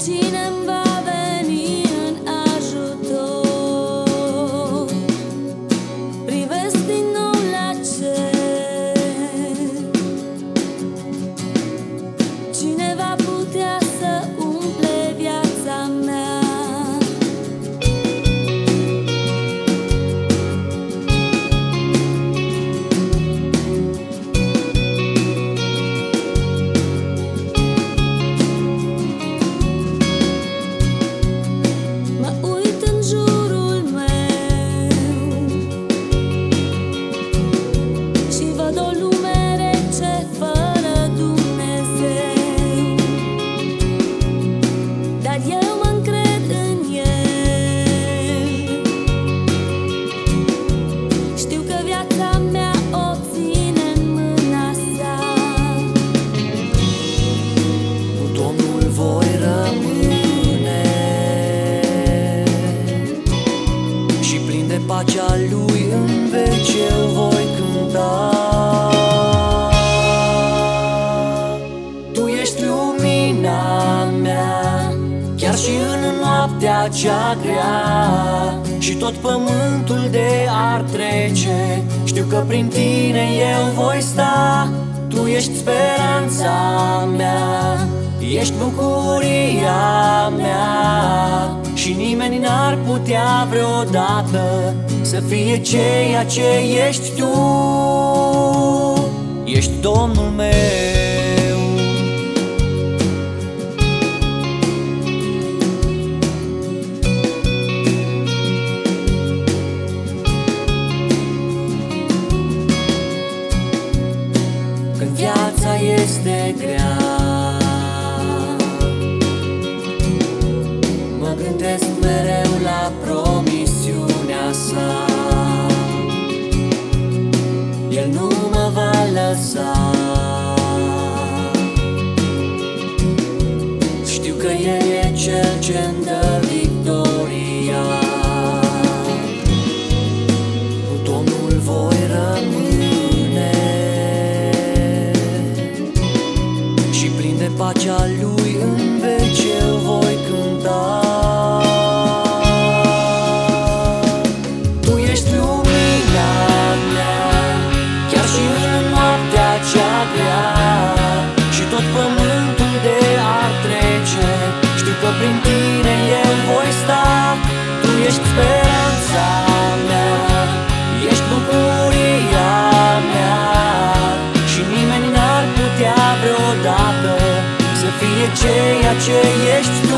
Tina. legea lui în veci eu voi cânta. Tu ești lumina mea Chiar și în noaptea cea grea. Și tot pământul de ar trece Știu că prin tine eu voi sta. Tu ești speranța mea Ești bucuria mea. Și nimeni n-ar putea vreodată Să fie ceea ce ești tu. Ești Domnul meu. Când viața este grea ce-mi dă victoria. Cu Domnul voi rămâne. Și plin de pacea Lui în veci eu voi cânta. Tu ești lumina Să fie ceea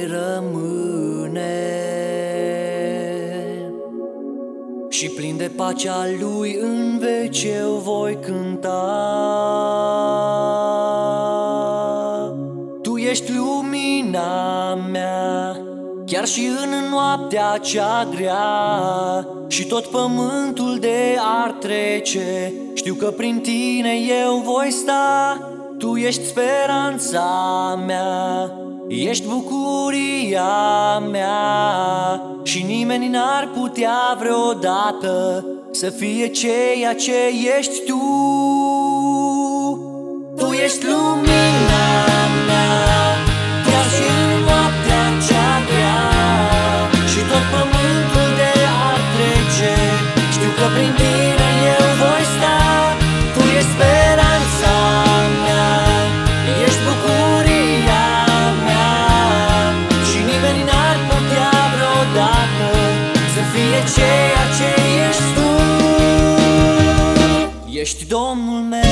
voi rămâne. Și plin de pacea Lui în veci eu voi cânta. Tu ești lumina mea Chiar și în noaptea cea grea. Și tot pământul de ar trece Știu că prin tine eu voi sta. Tu ești speranța mea Ești bucuria mea Și nimeni n-ar putea vreodată Să fie ceea ce ești tu. Tu ești lumina ceea ce ești tu. Ești Domnul meu